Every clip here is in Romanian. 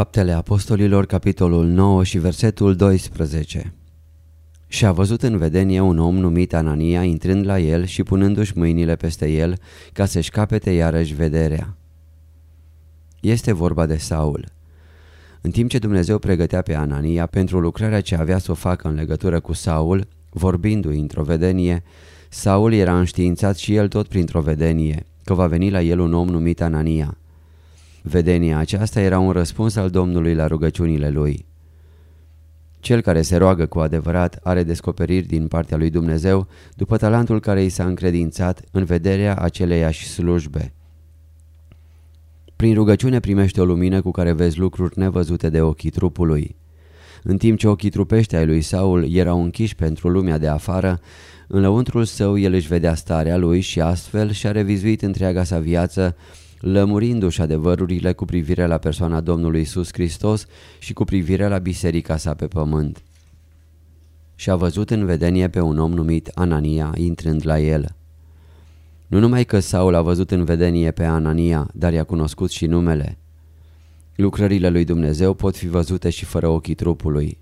Faptele Apostolilor, capitolul 9 și versetul 12 Și a văzut în vedenie un om numit Anania intrând la el și punându-și mâinile peste el ca să-și capete iarăși vederea. Este vorba de Saul. În timp ce Dumnezeu pregătea pe Anania pentru lucrarea ce avea să o facă în legătură cu Saul, vorbindu-i într-o vedenie, Saul era înștiințat și el tot printr-o vedenie, că va veni la el un om numit Anania. Vedenia aceasta era un răspuns al Domnului la rugăciunile lui. Cel care se roagă cu adevărat are descoperiri din partea lui Dumnezeu după talentul care i s-a încredințat în vederea aceleiași slujbe. Prin rugăciune primește o lumină cu care vezi lucruri nevăzute de ochii trupului. În timp ce ochii trupești ai lui Saul erau închiși pentru lumea de afară, în lăuntrul său el își vedea starea lui și astfel și-a revizuit întreaga sa viață, lămurindu-și adevărurile cu privire la persoana Domnului Isus Hristos și cu privire la biserica sa pe pământ. Și-a văzut în vedenie pe un om numit Anania intrând la el. Nu numai că Saul a văzut în vedenie pe Anania, dar i-a cunoscut și numele. Lucrările lui Dumnezeu pot fi văzute și fără ochii trupului.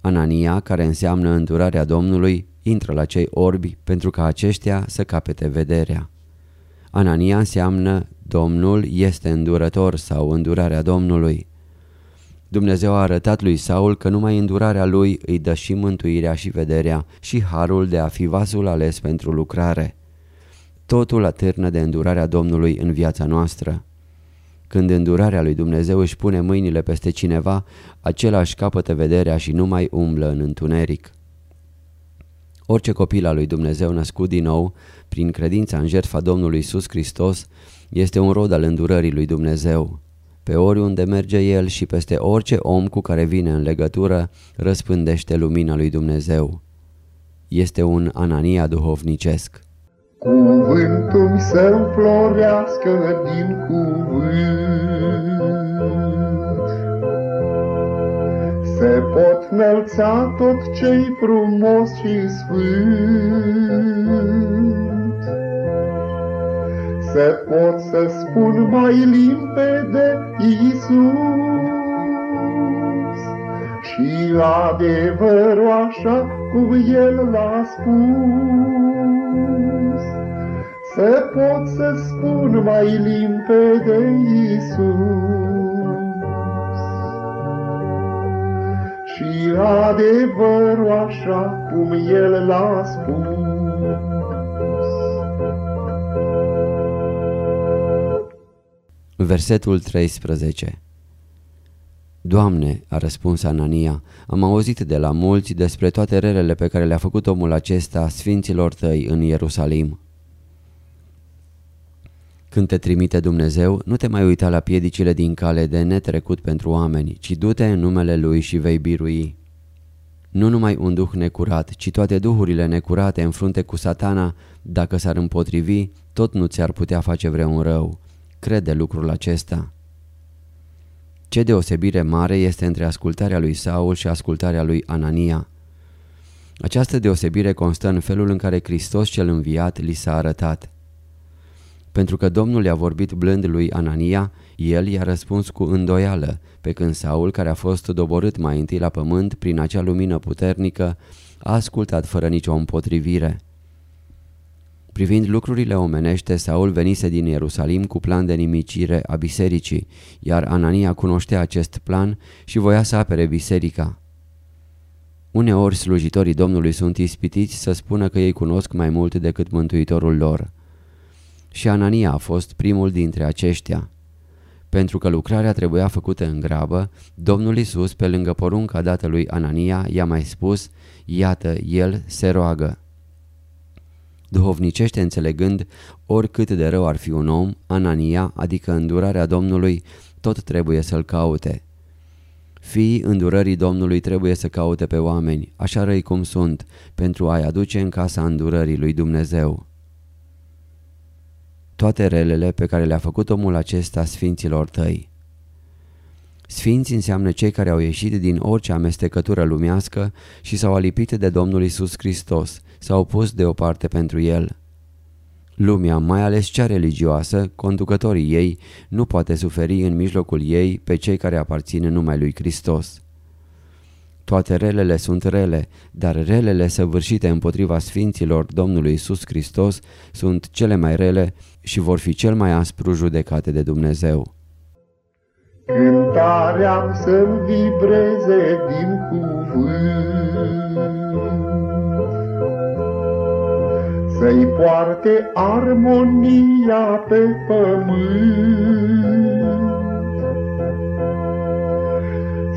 Anania, care înseamnă îndurarea Domnului, intră la cei orbi pentru ca aceștia să capete vederea. Anania înseamnă Domnul este îndurător sau îndurarea Domnului. Dumnezeu a arătat lui Saul că numai îndurarea lui îi dă și mântuirea și vederea și harul de a fi vasul ales pentru lucrare. Totul atârnă de îndurarea Domnului în viața noastră. Când îndurarea lui Dumnezeu își pune mâinile peste cineva, acela își capătă vederea și nu mai umblă în întuneric. Orice copil al lui Dumnezeu născut din nou, prin credința în jertfa Domnului Isus Hristos, este un rod al îndurării lui Dumnezeu. Pe oriunde merge el și peste orice om cu care vine în legătură, răspândește lumina lui Dumnezeu. Este un anania duhovnicesc. Cuvântul să florească din cuvânt. Se pot înălța tot ce-i frumos și sfânt. Se pot să spun mai limpede Iisus și adevărul așa cum El l-a spus. Se pot să spun mai limpede Iisus. Și adevărul așa cum El l-a spus. Versetul 13 Doamne, a răspuns Anania, am auzit de la mulți despre toate relele pe care le-a făcut omul acesta sfinților tăi în Ierusalim. Când te trimite Dumnezeu, nu te mai uita la piedicile din cale de netrecut pentru oameni, ci du-te în numele Lui și vei birui. Nu numai un duh necurat, ci toate duhurile necurate în frunte cu satana, dacă s-ar împotrivi, tot nu ți-ar putea face vreun rău. Crede lucrul acesta. Ce deosebire mare este între ascultarea lui Saul și ascultarea lui Anania. Această deosebire constă în felul în care Hristos cel înviat li s-a arătat. Pentru că Domnul i-a vorbit blând lui Anania, el i-a răspuns cu îndoială, pe când Saul, care a fost doborât mai întâi la pământ prin acea lumină puternică, a ascultat fără nicio împotrivire. Privind lucrurile omenește, Saul venise din Ierusalim cu plan de nimicire a bisericii, iar Anania cunoștea acest plan și voia să apere biserica. Uneori slujitorii Domnului sunt ispitiți să spună că ei cunosc mai mult decât Mântuitorul lor. Și Anania a fost primul dintre aceștia. Pentru că lucrarea trebuia făcută în grabă, Domnul Isus, pe lângă porunca dată lui Anania, i-a mai spus, iată, el se roagă. Duhovnicește înțelegând, oricât de rău ar fi un om, Anania, adică îndurarea Domnului, tot trebuie să-l caute. Fiii îndurării Domnului trebuie să caute pe oameni, așa răi cum sunt, pentru a-i aduce în casa îndurării lui Dumnezeu. Toate relele pe care le-a făcut omul acesta sfinților tăi. Sfinți înseamnă cei care au ieșit din orice amestecătură lumească și s-au alipit de Domnul Isus Hristos, s-au pus deoparte pentru El. Lumea, mai ales cea religioasă, conducătorii ei, nu poate suferi în mijlocul ei pe cei care aparțin numai lui Hristos. Toate relele sunt rele, dar relele săvârșite împotriva sfinților Domnului Isus Hristos sunt cele mai rele și vor fi cel mai aspru judecate de Dumnezeu. Cântarea să-mi vibreze din cuvânt, Să-i poarte armonia pe pământ.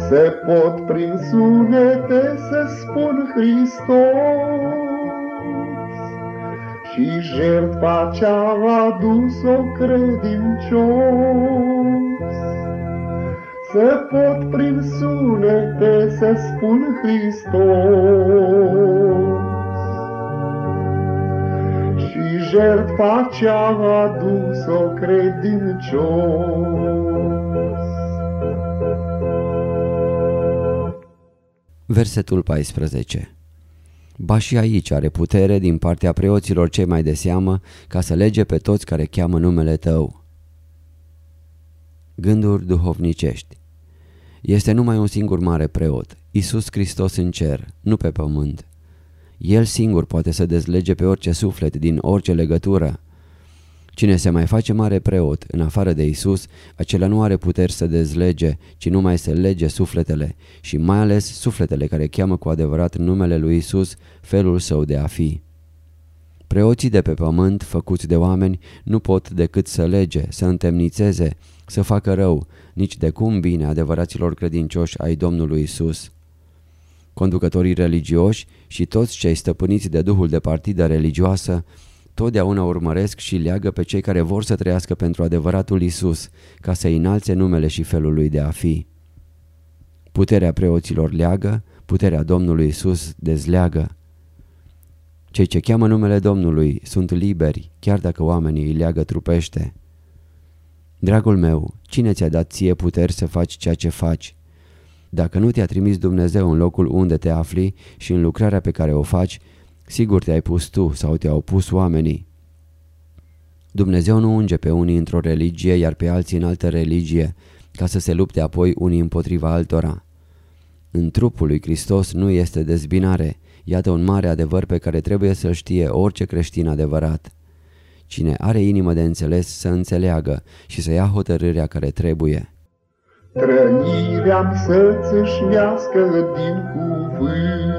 Să pot prin sunete să spun Hristos, Și jertfa ce-a adus-o credincios. Să pot prin sunete să spun Hristos. Și jertfa ce-a adus-o credincios. Versetul 14 Ba și aici are putere din partea preoților cei mai de seamă ca să lege pe toți care cheamă numele tău. Gânduri duhovnicești Este numai un singur mare preot, Isus Hristos în cer, nu pe pământ. El singur poate să dezlege pe orice suflet din orice legătură. Cine se mai face mare preot, în afară de Isus, acela nu are puteri să dezlege, ci numai să lege sufletele și mai ales sufletele care cheamă cu adevărat numele lui Isus, felul său de a fi. Preoții de pe pământ, făcuți de oameni, nu pot decât să lege, să întemnițeze, să facă rău, nici de cum bine adevăraților credincioși ai Domnului Isus. Conducătorii religioși și toți cei stăpâniți de duhul de partidă religioasă totdeauna urmăresc și leagă pe cei care vor să trăiască pentru adevăratul Isus, ca să înalțe numele și felul lui de a fi. Puterea preoților leagă, puterea Domnului Isus dezleagă. Cei ce cheamă numele Domnului sunt liberi, chiar dacă oamenii îi leagă trupește. Dragul meu, cine ți-a dat ție puteri să faci ceea ce faci? Dacă nu te-a trimis Dumnezeu în locul unde te afli și în lucrarea pe care o faci, Sigur te-ai pus tu sau te-au pus oamenii. Dumnezeu nu unge pe unii într-o religie, iar pe alții în altă religie, ca să se lupte apoi unii împotriva altora. În trupul lui Hristos nu este dezbinare, iată un mare adevăr pe care trebuie să știe orice creștin adevărat. Cine are inimă de înțeles să înțeleagă și să ia hotărârea care trebuie. Trăirea să-ți din cuvânt,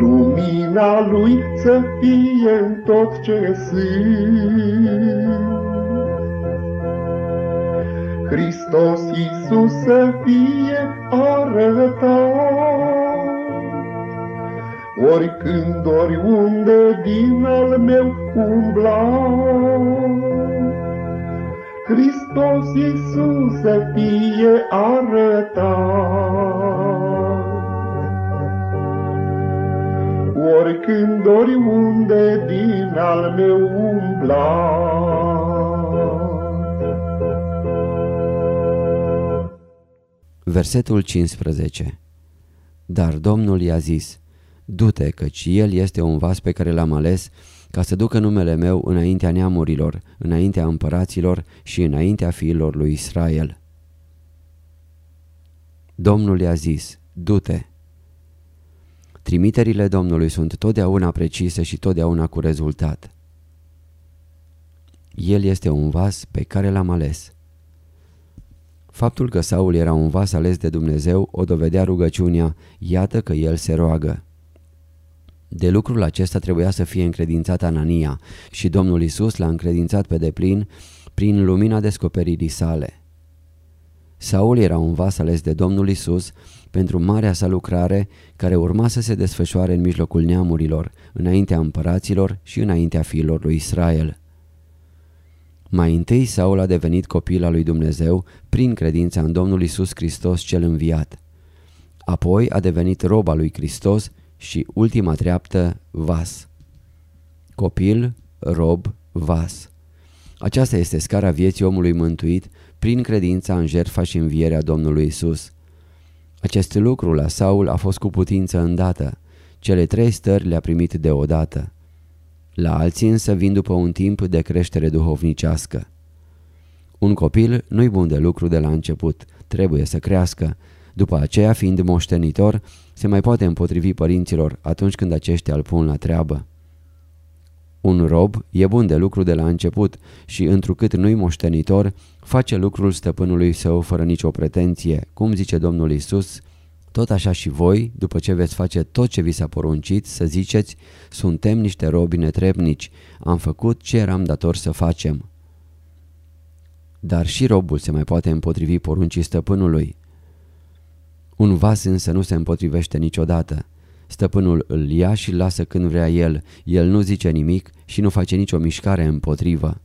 Lumina lui să fie în tot ce sunt. Hristos Iisus să fie arătat, Oricând, oriunde din al meu umbla. Hristos Iisus să fie arătat. oricând, oriunde din al meu umbla. Versetul 15 Dar Domnul i-a zis, Du-te, căci El este un vas pe care l-am ales ca să ducă numele meu înaintea neamurilor, înaintea împăraților și înaintea fiilor lui Israel. Domnul i-a zis, du-te. Trimiterile Domnului sunt totdeauna precise și totdeauna cu rezultat. El este un vas pe care l-am ales. Faptul că Saul era un vas ales de Dumnezeu o dovedea rugăciunea, iată că el se roagă. De lucrul acesta trebuia să fie încredințat Anania și Domnul Isus l-a încredințat pe deplin prin lumina descoperirii sale. Saul era un vas ales de Domnul Isus pentru marea sa lucrare care urma să se desfășoare în mijlocul neamurilor, înaintea împăraților și înaintea fiilor lui Israel. Mai întâi Saul a devenit copil al lui Dumnezeu prin credința în Domnul Isus Hristos cel înviat. Apoi a devenit rob al lui Hristos și ultima treaptă vas. Copil, rob, vas. Aceasta este scara vieții omului mântuit prin credința în jertfa și învierea Domnului Isus. Acest lucru la Saul a fost cu putință îndată. Cele trei stări le-a primit deodată. La alții însă vin după un timp de creștere duhovnicească. Un copil nu-i bun de lucru de la început, trebuie să crească. După aceea, fiind moștenitor, se mai poate împotrivi părinților atunci când aceștia îl pun la treabă. Un rob e bun de lucru de la început și, întrucât nu-i moștenitor, face lucrul stăpânului său fără nicio pretenție, cum zice Domnul Isus, tot așa și voi, după ce veți face tot ce vi s-a poruncit, să ziceți, suntem niște robi netrebnici, am făcut ce eram dator să facem. Dar și robul se mai poate împotrivi poruncii stăpânului. Un vas însă nu se împotrivește niciodată. Stăpânul îl ia și lasă când vrea el, el nu zice nimic și nu face nicio mișcare împotrivă.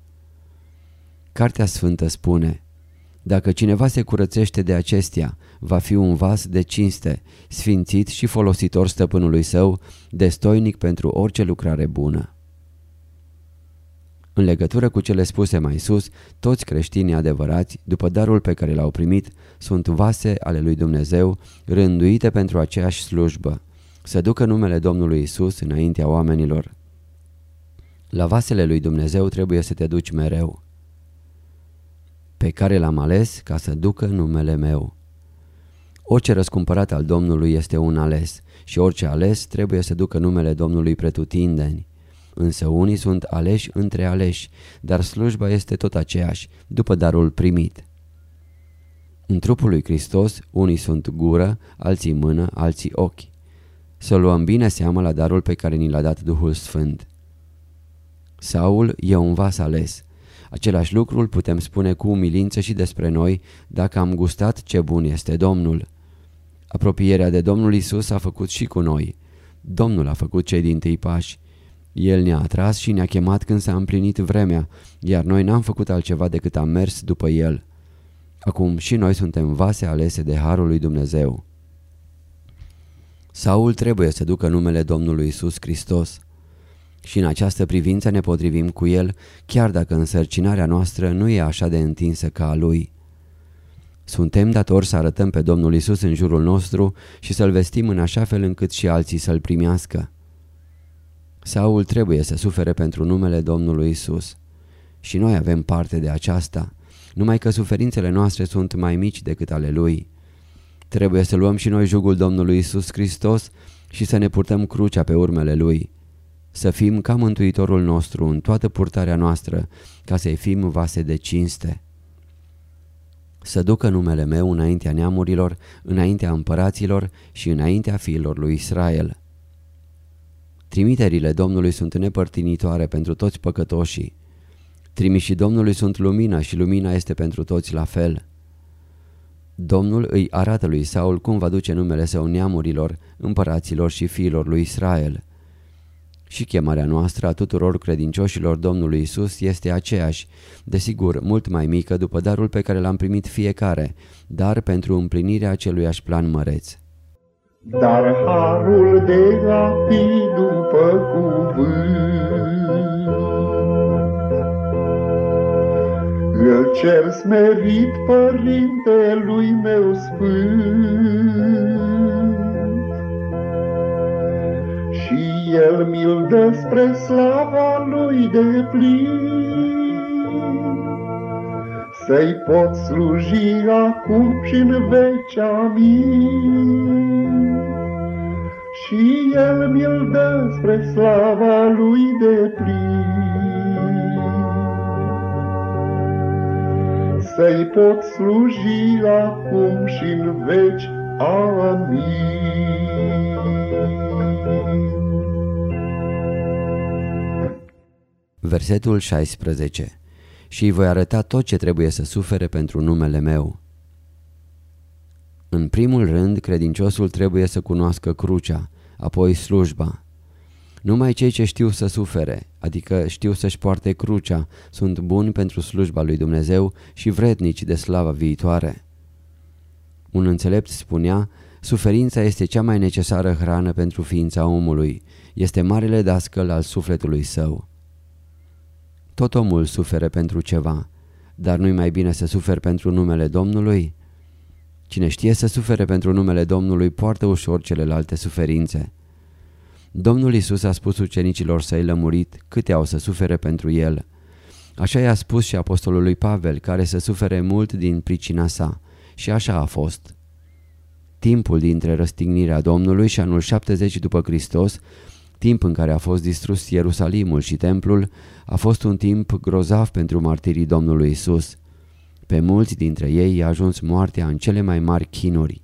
Cartea Sfântă spune, Dacă cineva se curățește de acestea, va fi un vas de cinste, sfințit și folositor stăpânului său, destoinic pentru orice lucrare bună. În legătură cu cele spuse mai sus, toți creștinii adevărați, după darul pe care l-au primit, sunt vase ale lui Dumnezeu, rânduite pentru aceeași slujbă, să ducă numele Domnului Isus înaintea oamenilor. La vasele lui Dumnezeu trebuie să te duci mereu, pe care l-am ales ca să ducă numele meu. Orice răscumpărat al Domnului este un ales și orice ales trebuie să ducă numele Domnului pretutindeni. Însă unii sunt aleși între aleși, dar slujba este tot aceeași, după darul primit. În trupul lui Hristos, unii sunt gură, alții mână, alții ochi. Să luăm bine seama la darul pe care ni l-a dat Duhul Sfânt. Saul e un vas ales. Același lucru îl putem spune cu umilință și despre noi dacă am gustat ce bun este Domnul. Apropierea de Domnul Isus a făcut și cu noi. Domnul a făcut cei din tâi pași. El ne-a atras și ne-a chemat când s-a împlinit vremea, iar noi n-am făcut altceva decât am mers după El. Acum și noi suntem vase alese de Harul lui Dumnezeu. Saul trebuie să ducă numele Domnului Isus Hristos. Și în această privință ne potrivim cu El, chiar dacă însărcinarea noastră nu e așa de întinsă ca a Lui. Suntem datori să arătăm pe Domnul Isus în jurul nostru și să-L vestim în așa fel încât și alții să-L primească. Saul trebuie să sufere pentru numele Domnului Isus. Și noi avem parte de aceasta, numai că suferințele noastre sunt mai mici decât ale Lui. Trebuie să luăm și noi jugul Domnului Isus Hristos și să ne purtăm crucea pe urmele Lui. Să fim ca Mântuitorul nostru în toată purtarea noastră, ca să-i fim vase de cinste să ducă numele meu înaintea neamurilor, înaintea împăraților și înaintea fiilor lui Israel. Trimiterile Domnului sunt nepărtinitoare pentru toți păcătoșii. Trimișii Domnului sunt lumina și lumina este pentru toți la fel. Domnul îi arată lui Saul cum va duce numele său neamurilor, împăraților și fiilor lui Israel. Și chemarea noastră a tuturor credincioșilor Domnului Isus este aceeași, desigur mult mai mică după darul pe care l-am primit fiecare, dar pentru împlinirea aceluiași plan măreț. Dar harul de a fi după cuvânt Îl cer smerit părintelui meu sfânt. Și el mi-l dă spre slava lui de plin. Să-i pot sluji acum și în vecea mie și El mi-l dă spre slava Lui de plin. Să-i pot sluji acum și în veci. Amin. Versetul 16 Și îi voi arăta tot ce trebuie să sufere pentru numele meu. În primul rând, credinciosul trebuie să cunoască crucea, apoi slujba. Numai cei ce știu să sufere, adică știu să-și poarte crucea, sunt buni pentru slujba lui Dumnezeu și vrednici de slava viitoare. Un înțelept spunea, suferința este cea mai necesară hrană pentru ființa omului, este marele dascăl al sufletului său. Tot omul suferă pentru ceva, dar nu-i mai bine să suferi pentru numele Domnului? Cine știe să sufere pentru numele Domnului poartă ușor celelalte suferințe. Domnul Isus a spus ucenicilor săi lămurit câte au să sufere pentru el. Așa i-a spus și apostolului Pavel, care să sufere mult din pricina sa. Și așa a fost. Timpul dintre răstignirea Domnului și anul 70 după Hristos, timp în care a fost distrus Ierusalimul și templul, a fost un timp grozav pentru martirii Domnului Isus. Pe mulți dintre ei i-a ajuns moartea în cele mai mari chinuri.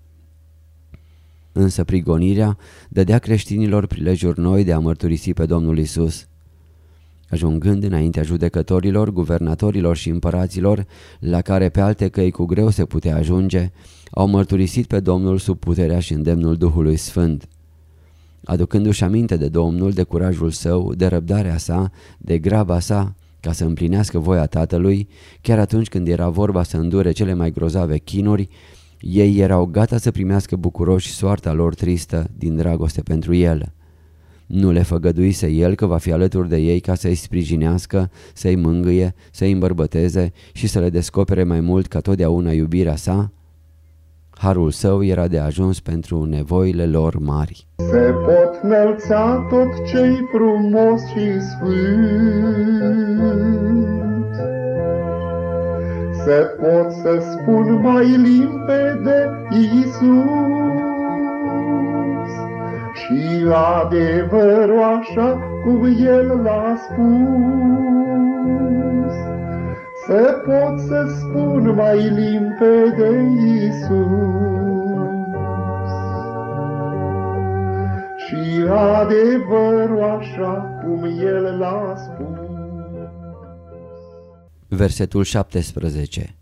Însă prigonirea dădea creștinilor prilejuri noi de a mărturisi pe Domnul Isus. Ajungând înaintea judecătorilor, guvernatorilor și împăraților, la care pe alte căi cu greu se putea ajunge, au mărturisit pe Domnul sub puterea și îndemnul Duhului Sfânt. Aducându-și aminte de Domnul, de curajul său, de răbdarea sa, de graba sa, ca să împlinească voia Tatălui, chiar atunci când era vorba să îndure cele mai grozave chinuri, ei erau gata să primească bucuroși soarta lor tristă din dragoste pentru el. Nu le făgăduise el că va fi alături de ei ca să-i sprijinească, să-i mângâie, să-i îmbărbăteze și să le descopere mai mult ca totdeauna iubirea sa? Harul său era de ajuns pentru nevoile lor mari. Se pot înălța tot ce-i frumos și sfânt. Se pot să spun mai limpede Iisus și adevărul așa cum El l-a spus. Să pot să spun mai limpede Iisus și adevărul așa cum El l-a spus. Versetul 17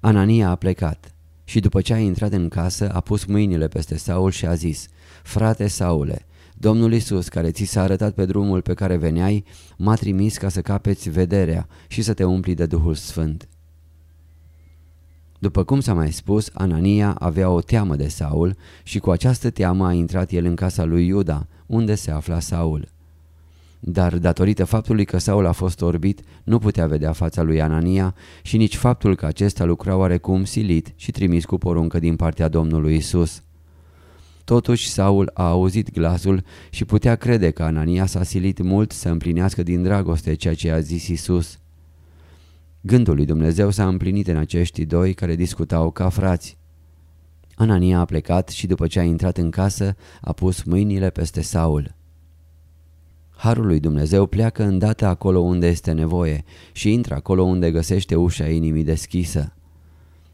Anania a plecat și după ce a intrat în casă a pus mâinile peste Saul și a zis Frate Saule, Domnul Isus, care ți s-a arătat pe drumul pe care veneai, m-a trimis ca să capeți vederea și să te umpli de Duhul Sfânt. După cum s-a mai spus, Anania avea o teamă de Saul și cu această teamă a intrat el în casa lui Iuda, unde se afla Saul. Dar datorită faptului că Saul a fost orbit, nu putea vedea fața lui Anania și nici faptul că acesta lucra oarecum silit și trimis cu poruncă din partea Domnului Isus. Totuși Saul a auzit glasul și putea crede că Anania s-a silit mult să împlinească din dragoste ceea ce a zis Isus. Gândul lui Dumnezeu s-a împlinit în acești doi care discutau ca frați. Anania a plecat și după ce a intrat în casă a pus mâinile peste Saul. Harul lui Dumnezeu pleacă îndată acolo unde este nevoie și intră acolo unde găsește ușa inimii deschisă.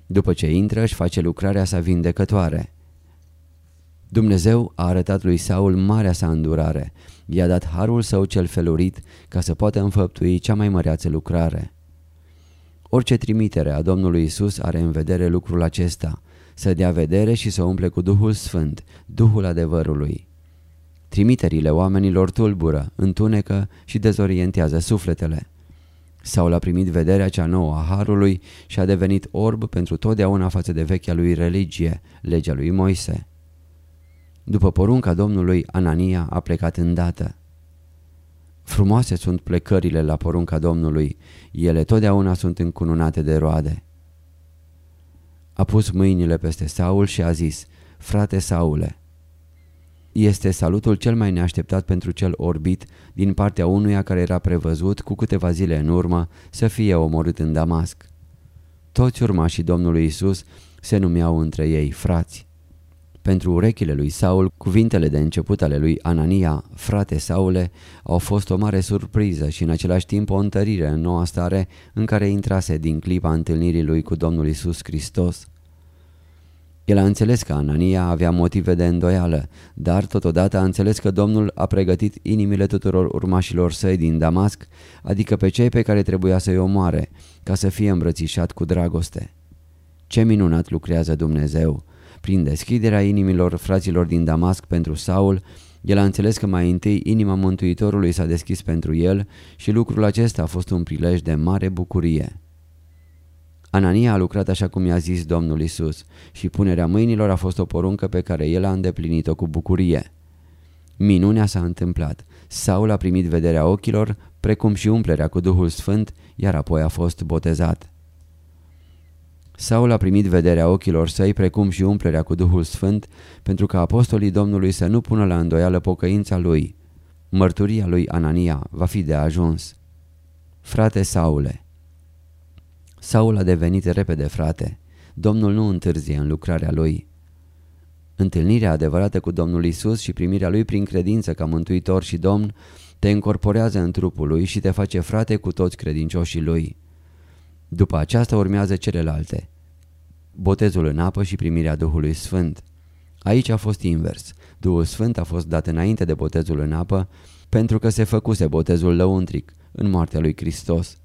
După ce intră își face lucrarea sa vindecătoare. Dumnezeu a arătat lui Saul marea sa îndurare, i-a dat harul său cel felurit ca să poată înfăptui cea mai măreață lucrare. Orice trimitere a Domnului Isus are în vedere lucrul acesta, să dea vedere și să umple cu Duhul Sfânt, Duhul adevărului. Trimiterile oamenilor tulbură, întunecă și dezorientează sufletele. Saul a primit vederea cea nouă a Harului și a devenit orb pentru totdeauna față de vechea lui religie, legea lui Moise. După porunca Domnului, Anania a plecat îndată. Frumoase sunt plecările la porunca Domnului, ele totdeauna sunt încununate de roade. A pus mâinile peste Saul și a zis, frate Saule, este salutul cel mai neașteptat pentru cel orbit din partea unuia care era prevăzut cu câteva zile în urmă să fie omorât în Damasc. Toți urmașii Domnului Isus se numeau între ei frați. Pentru urechile lui Saul, cuvintele de început ale lui Anania, frate Saule, au fost o mare surpriză și în același timp o întărire în noua stare în care intrase din clipa întâlnirii lui cu Domnul Isus Hristos. El a înțeles că Anania avea motive de îndoială, dar totodată a înțeles că Domnul a pregătit inimile tuturor urmașilor săi din Damasc, adică pe cei pe care trebuia să-i omoare, ca să fie îmbrățișat cu dragoste. Ce minunat lucrează Dumnezeu! Prin deschiderea inimilor fraților din Damasc pentru Saul, el a înțeles că mai întâi inima Mântuitorului s-a deschis pentru el și lucrul acesta a fost un prilej de mare bucurie. Anania a lucrat așa cum i-a zis Domnul Isus și punerea mâinilor a fost o poruncă pe care el a îndeplinit-o cu bucurie. Minunea s-a întâmplat. Saul a primit vederea ochilor, precum și umplerea cu Duhul Sfânt, iar apoi a fost botezat. Saul a primit vederea ochilor săi precum și umplerea cu Duhul Sfânt pentru că apostolii Domnului să nu pună la îndoială pocăința lui. Mărturia lui Anania va fi de ajuns. Frate Saule Saul a devenit repede frate. Domnul nu întârzie în lucrarea lui. Întâlnirea adevărată cu Domnul Isus și primirea lui prin credință ca mântuitor și domn te încorporează în trupul lui și te face frate cu toți credincioșii lui. După aceasta urmează celelalte. Botezul în apă și primirea Duhului Sfânt. Aici a fost invers. Duhul Sfânt a fost dat înainte de botezul în apă pentru că se făcuse botezul lăuntric în moartea lui Hristos.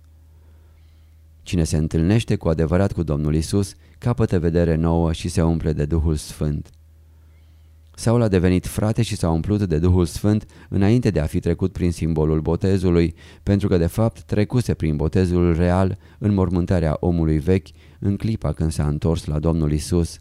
Cine se întâlnește cu adevărat cu Domnul Isus, capătă vedere nouă și se umple de Duhul Sfânt. Saul a devenit frate și s-a umplut de Duhul Sfânt înainte de a fi trecut prin simbolul botezului, pentru că de fapt trecuse prin botezul real în mormântarea omului vechi în clipa când s-a întors la Domnul Isus.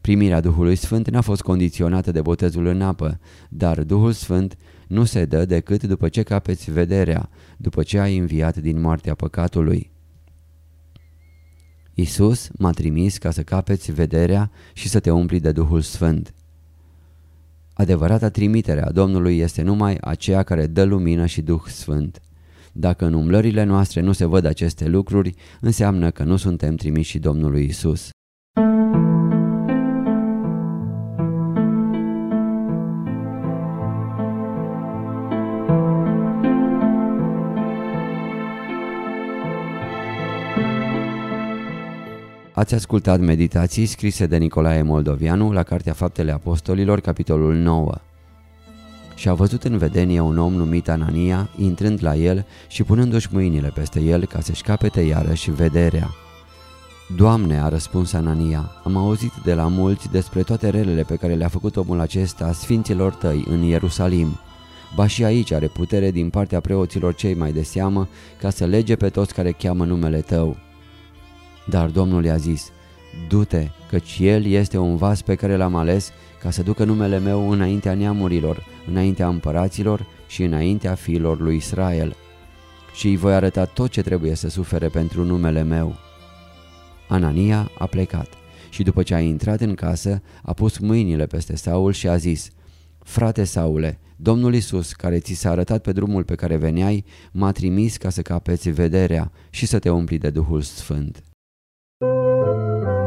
Primirea Duhului Sfânt n-a fost condiționată de botezul în apă, dar Duhul Sfânt nu se dă decât după ce capeți vederea, după ce ai înviat din moartea păcatului. Isus m-a trimis ca să capeți vederea și să te umpli de Duhul Sfânt. Adevărata trimitere a Domnului este numai aceea care dă lumină și Duh Sfânt. Dacă în umblările noastre nu se văd aceste lucruri, înseamnă că nu suntem trimiși Domnului Isus. Ați ascultat meditații scrise de Nicolae Moldovianu la Cartea Faptele Apostolilor, capitolul 9. Și a văzut în vedenie un om numit Anania, intrând la el și punându-și mâinile peste el ca să-și capete iarăși vederea. Doamne, a răspuns Anania, am auzit de la mulți despre toate relele pe care le-a făcut omul acesta sfinților tăi în Ierusalim. Ba și aici are putere din partea preoților cei mai de seamă ca să lege pe toți care cheamă numele tău. Dar Domnul i-a zis, du-te, căci el este un vas pe care l-am ales ca să ducă numele meu înaintea neamurilor, înaintea împăraților și înaintea fiilor lui Israel. Și îi voi arăta tot ce trebuie să sufere pentru numele meu. Anania a plecat și după ce a intrat în casă, a pus mâinile peste Saul și a zis, Frate Saule, Domnul Isus, care ți s-a arătat pe drumul pe care veneai, m-a trimis ca să capeți vederea și să te umpli de Duhul Sfânt.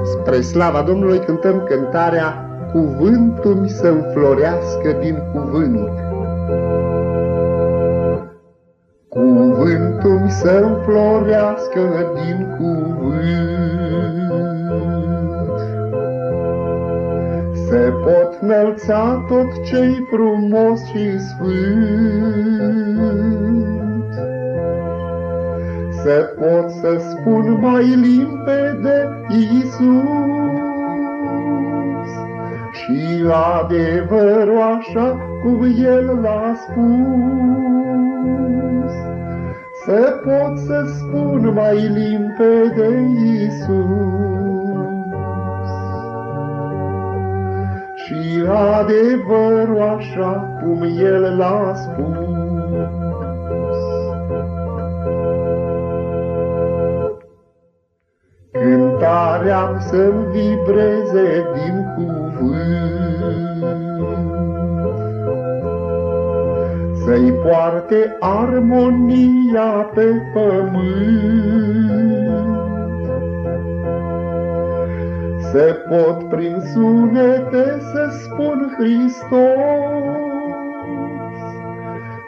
Spre slava Domnului cântăm cântarea Cuvântul mi să înflorească din cuvânt. Cuvântul mi să înflorească din cuvânt. Se pot înălța tot ce-i frumos și sfânt. Se pot să spun mai limpede Iisus și adevărul așa cum El l-a spus. Să pot să spun mai limpede Iisus și adevărul așa cum El l-a spus. Cântarea să-mi vibreze din cuvânt, Să-i poarte armonia pe pământ, Se pot prin sunete să spun Hristos.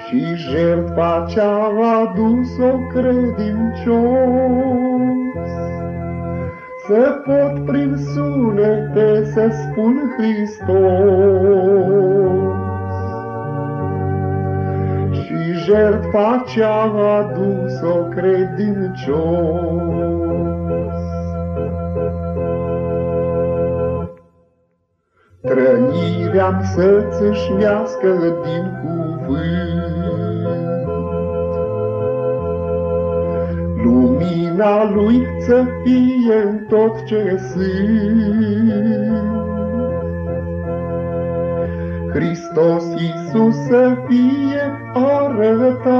Și jertfa ce-a adus-o credincios. Să pot prin sunete să spun Hristos și jertfa ce-a adus-o credincios. Trănirea să-ți îșmească din cuvânt. Lumina lui să fie în tot ce sunt. Hristos Iisus să fie arătat,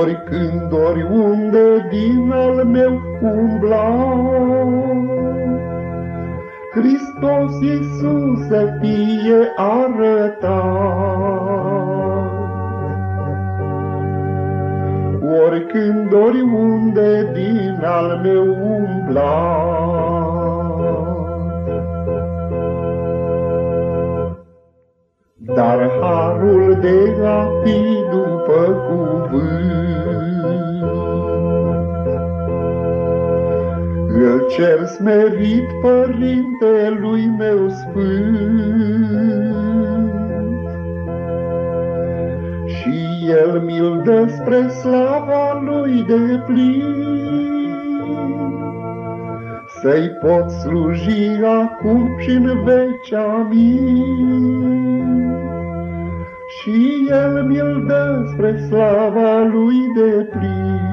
Oricând, oriunde din al meu umblat. Hristos Iisus să fie arătat. Oricând, oriunde din al meu umblat. Dar harul de a fi după cuvânt, îl cer smerit Părintelui meu sfânt. El mi-l dă spre slava Lui de plin. Să-i pot sluji acum și în veci amin. Și El mi-l dă spre slava Lui de plin.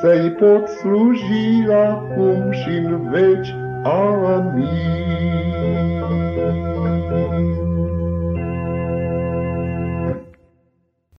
să-i pot sluji acum și în veci. Amin.